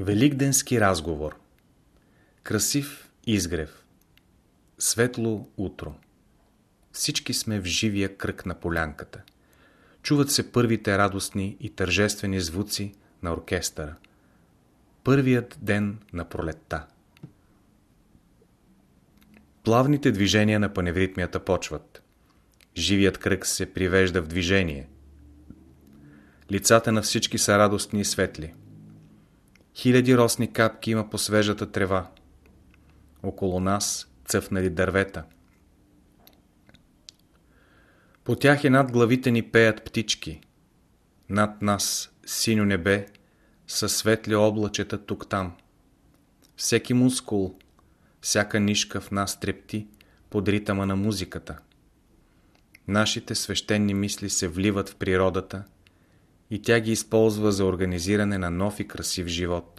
Великденски разговор Красив изгрев Светло утро Всички сме в живия кръг на полянката. Чуват се първите радостни и тържествени звуци на оркестъра. Първият ден на пролетта. Плавните движения на паневритмията почват. Живият кръг се привежда в движение. Лицата на всички са радостни и светли. Хиляди росни капки има по свежата трева. Около нас цъфнали дървета. По тях и над главите ни пеят птички. Над нас синьо небе със светли облачета тук-там. Всеки мускул, всяка нишка в нас трепти под ритъма на музиката. Нашите свещени мисли се вливат в природата – и тя ги използва за организиране на нов и красив живот.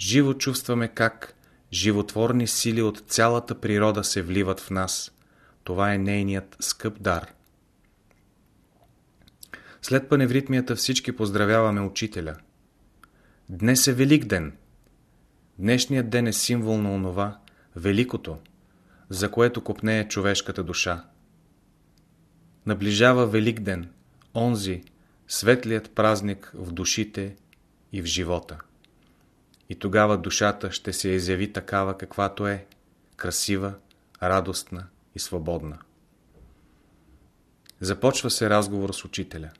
Живо чувстваме как животворни сили от цялата природа се вливат в нас. Това е нейният скъп дар. След паневритмията всички поздравяваме учителя. Днес е Велик ден. Днешният ден е символ на онова, великото, за което копнее човешката душа. Наближава Велик ден, онзи, светлият празник в душите и в живота. И тогава душата ще се изяви такава каквато е, красива, радостна и свободна. Започва се разговор с учителя.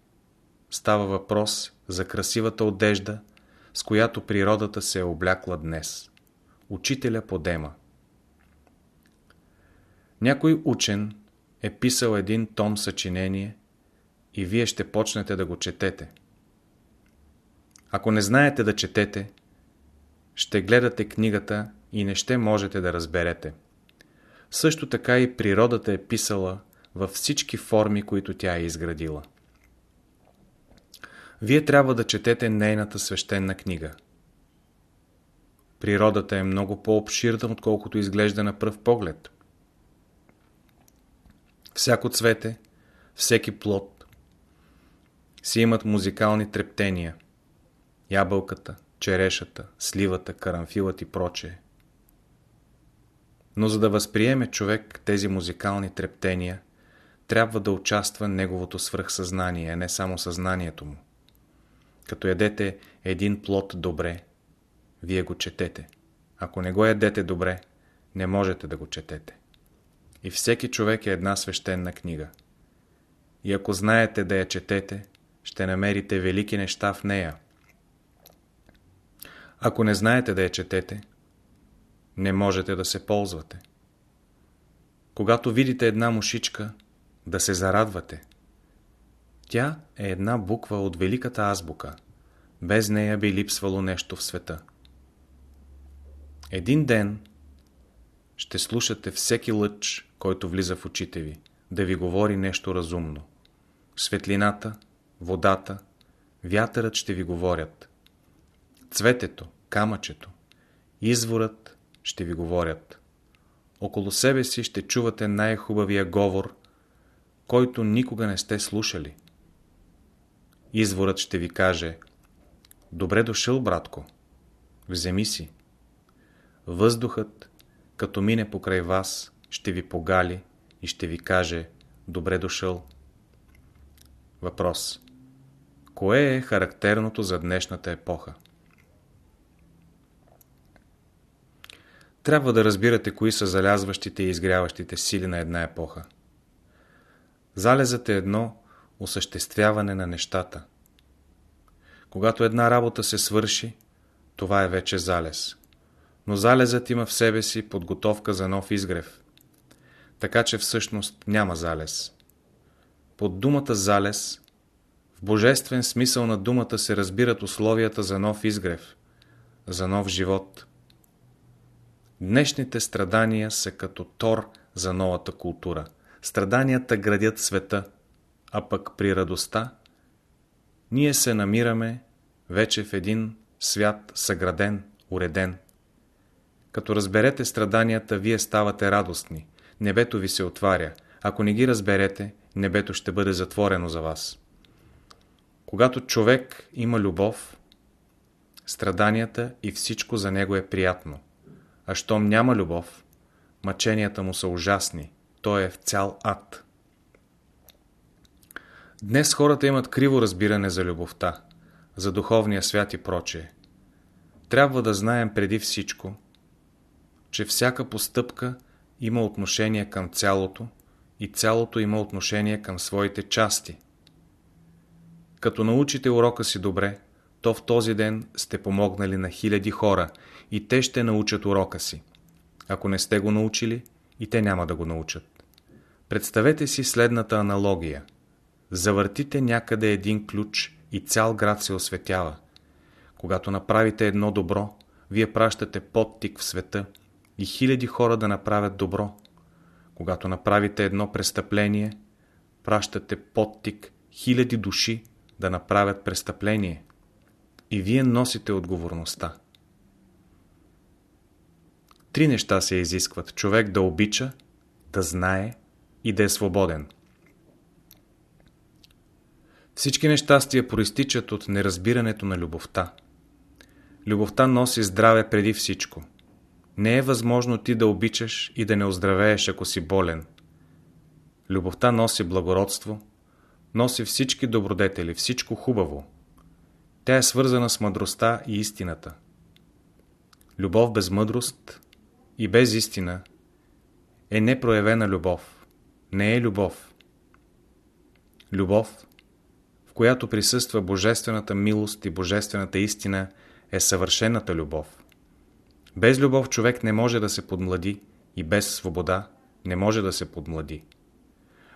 Става въпрос за красивата одежда, с която природата се е облякла днес. Учителя подема. Някой учен е писал един том съчинение – и вие ще почнете да го четете. Ако не знаете да четете, ще гледате книгата и не ще можете да разберете. Също така и природата е писала във всички форми, които тя е изградила. Вие трябва да четете нейната свещена книга. Природата е много по-обширна, отколкото изглежда на пръв поглед. Всяко цвете, всеки плод, си имат музикални трептения. Ябълката, черешата, сливата, карамфилът и прочее. Но за да възприеме човек тези музикални трептения, трябва да участва неговото свръхсъзнание, а не само съзнанието му. Като ядете един плод добре, вие го четете. Ако не го ядете добре, не можете да го четете. И всеки човек е една свещена книга. И ако знаете да я четете, ще намерите велики неща в нея. Ако не знаете да я четете, не можете да се ползвате. Когато видите една мушичка, да се зарадвате. Тя е една буква от великата азбука. Без нея би липсвало нещо в света. Един ден ще слушате всеки лъч, който влиза в очите ви, да ви говори нещо разумно. Светлината, водата, вятърът ще ви говорят. Цветето, камъчето, изворът ще ви говорят. Около себе си ще чувате най-хубавия говор, който никога не сте слушали. Изворът ще ви каже Добре дошъл, братко. Вземи си. Въздухът, като мине покрай вас, ще ви погали и ще ви каже Добре дошъл. Въпрос. Кое е характерното за днешната епоха? Трябва да разбирате кои са залязващите и изгряващите сили на една епоха. Залезът е едно осъществяване на нещата. Когато една работа се свърши, това е вече залез. Но залезът има в себе си подготовка за нов изгрев. Така че всъщност няма залез. Под думата залез в божествен смисъл на думата се разбират условията за нов изгрев, за нов живот. Днешните страдания са като тор за новата култура. Страданията градят света, а пък при радостта ние се намираме вече в един свят съграден, уреден. Като разберете страданията, вие ставате радостни. Небето ви се отваря. Ако не ги разберете, небето ще бъде затворено за вас. Когато човек има любов, страданията и всичко за него е приятно. А щом няма любов, мъченията му са ужасни, той е в цял ад. Днес хората имат криво разбиране за любовта, за духовния свят и прочее. Трябва да знаем преди всичко, че всяка постъпка има отношение към цялото и цялото има отношение към своите части. Като научите урока си добре, то в този ден сте помогнали на хиляди хора и те ще научат урока си. Ако не сте го научили, и те няма да го научат. Представете си следната аналогия. Завъртите някъде един ключ и цял град се осветява. Когато направите едно добро, вие пращате подтик в света и хиляди хора да направят добро. Когато направите едно престъпление, пращате подтик хиляди души да направят престъпление. И вие носите отговорността. Три неща се изискват. Човек да обича, да знае и да е свободен. Всички нещастия проистичат от неразбирането на любовта. Любовта носи здраве преди всичко. Не е възможно ти да обичаш и да не оздравееш, ако си болен. Любовта носи благородство, носи всички добродетели, всичко хубаво. Тя е свързана с мъдростта и истината. Любов без мъдрост и без истина е непроявена любов. Не е любов. Любов, в която присъства божествената милост и божествената истина, е съвършената любов. Без любов човек не може да се подмлади и без свобода не може да се подмлади.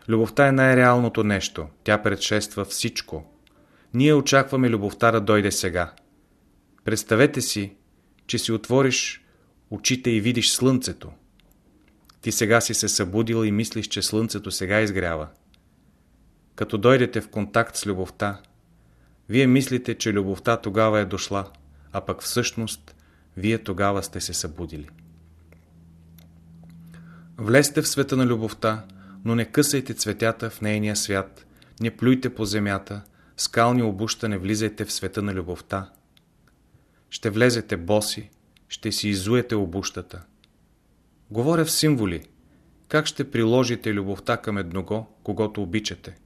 Любовта е най-реалното нещо. Тя предшества всичко. Ние очакваме любовта да дойде сега. Представете си, че си отвориш очите и видиш слънцето. Ти сега си се събудил и мислиш, че слънцето сега изгрява. Като дойдете в контакт с любовта, вие мислите, че любовта тогава е дошла, а пък всъщност вие тогава сте се събудили. Влезте в света на любовта, но не късайте цветята в нейния свят, не плюйте по земята, скални обуща не влизайте в света на любовта. Ще влезете боси, ще си изуете обущата. Говоря в символи. Как ще приложите любовта към едного, когато обичате?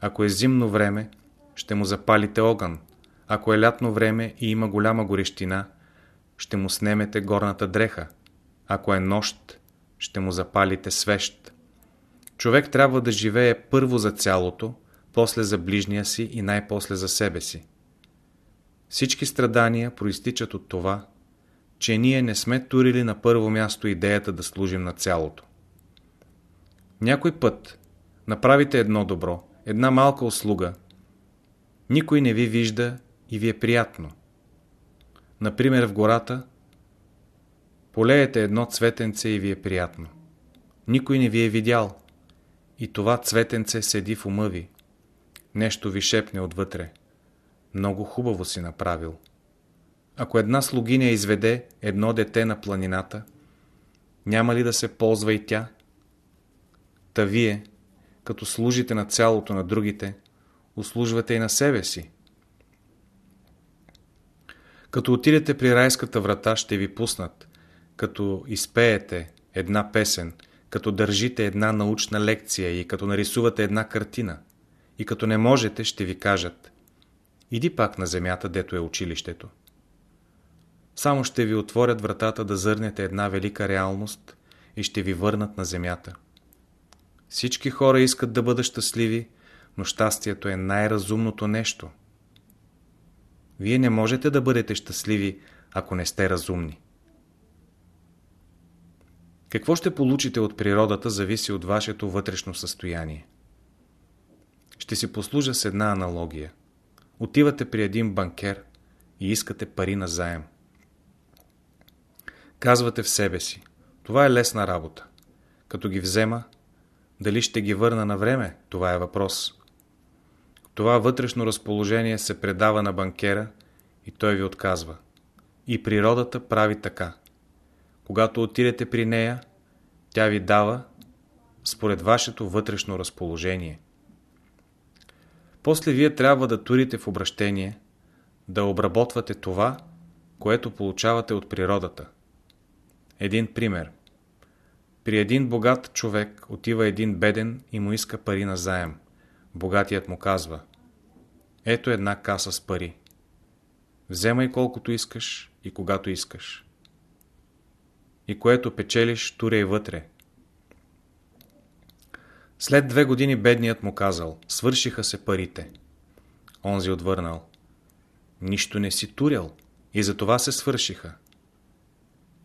Ако е зимно време, ще му запалите огън. Ако е лятно време и има голяма горещина, ще му снемете горната дреха. Ако е нощ, ще му запалите свещ. Човек трябва да живее първо за цялото, после за ближния си и най-после за себе си. Всички страдания проистичат от това, че ние не сме турили на първо място идеята да служим на цялото. Някой път направите едно добро, една малка услуга. Никой не ви вижда и ви е приятно. Например в гората полеете едно цветенце и ви е приятно. Никой не ви е видял. И това цветенце седи в ума ви. Нещо ви шепне отвътре. Много хубаво си направил. Ако една слугиня изведе едно дете на планината, няма ли да се ползва и тя? Та вие, като служите на цялото на другите, услужвате и на себе си. Като отидете при райската врата, ще ви пуснат, като изпеете една песен, като държите една научна лекция и като нарисувате една картина. И като не можете, ще ви кажат Иди пак на земята, дето е училището. Само ще ви отворят вратата да зърнете една велика реалност и ще ви върнат на земята. Всички хора искат да бъдат щастливи, но щастието е най-разумното нещо. Вие не можете да бъдете щастливи, ако не сте разумни. Какво ще получите от природата, зависи от вашето вътрешно състояние. Ще си послужа с една аналогия. Отивате при един банкер и искате пари на заем. Казвате в себе си, това е лесна работа. Като ги взема, дали ще ги върна на време, това е въпрос. Това вътрешно разположение се предава на банкера и той ви отказва. И природата прави така. Когато отидете при нея, тя ви дава според вашето вътрешно разположение. После вие трябва да турите в обращение, да обработвате това, което получавате от природата. Един пример. При един богат човек отива един беден и му иска пари на заем. Богатият му казва Ето една каса с пари. Вземай колкото искаш и когато искаш. И което печелиш, туряй вътре. След две години бедният му казал, свършиха се парите. Онзи отвърнал, нищо не си турял и за това се свършиха.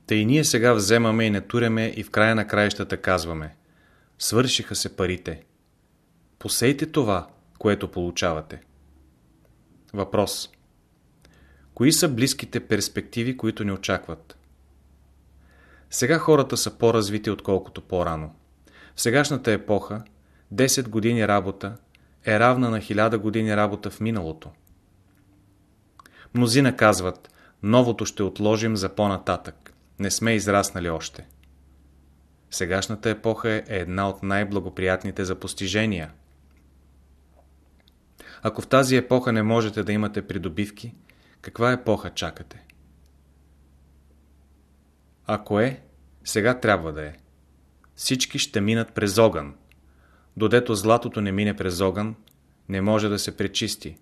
Та и ние сега вземаме и не туряме и в края на краищата казваме, свършиха се парите. Посейте това, което получавате. Въпрос. Кои са близките перспективи, които ни очакват? Сега хората са по-развити, отколкото по-рано. Сегашната епоха 10 години работа е равна на 1000 години работа в миналото. Мнозина казват, новото ще отложим за по-нататък. Не сме израснали още. Сегашната епоха е една от най-благоприятните за постижения. Ако в тази епоха не можете да имате придобивки, каква епоха чакате? Ако е, сега трябва да е. Всички ще минат през огън. Додето златото не мине през огън, не може да се пречисти.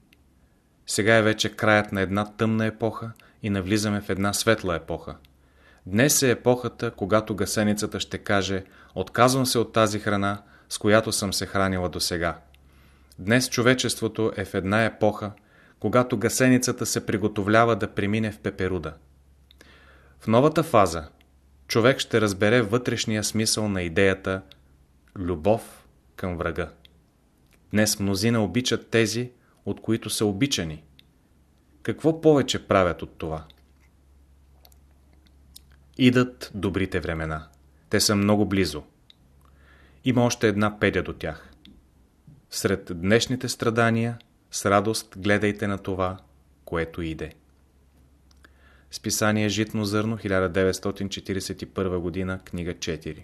Сега е вече краят на една тъмна епоха и навлизаме в една светла епоха. Днес е епохата, когато гасеницата ще каже «Отказвам се от тази храна, с която съм се хранила до сега». Днес човечеството е в една епоха, когато гасеницата се приготовлява да премине в пеперуда. В новата фаза човек ще разбере вътрешния смисъл на идеята любов към врага. Днес мнозина обичат тези, от които са обичани. Какво повече правят от това? Идат добрите времена. Те са много близо. Има още една педя до тях. Сред днешните страдания с радост гледайте на това, което иде. Списание Житно зърно, 1941 година, книга 4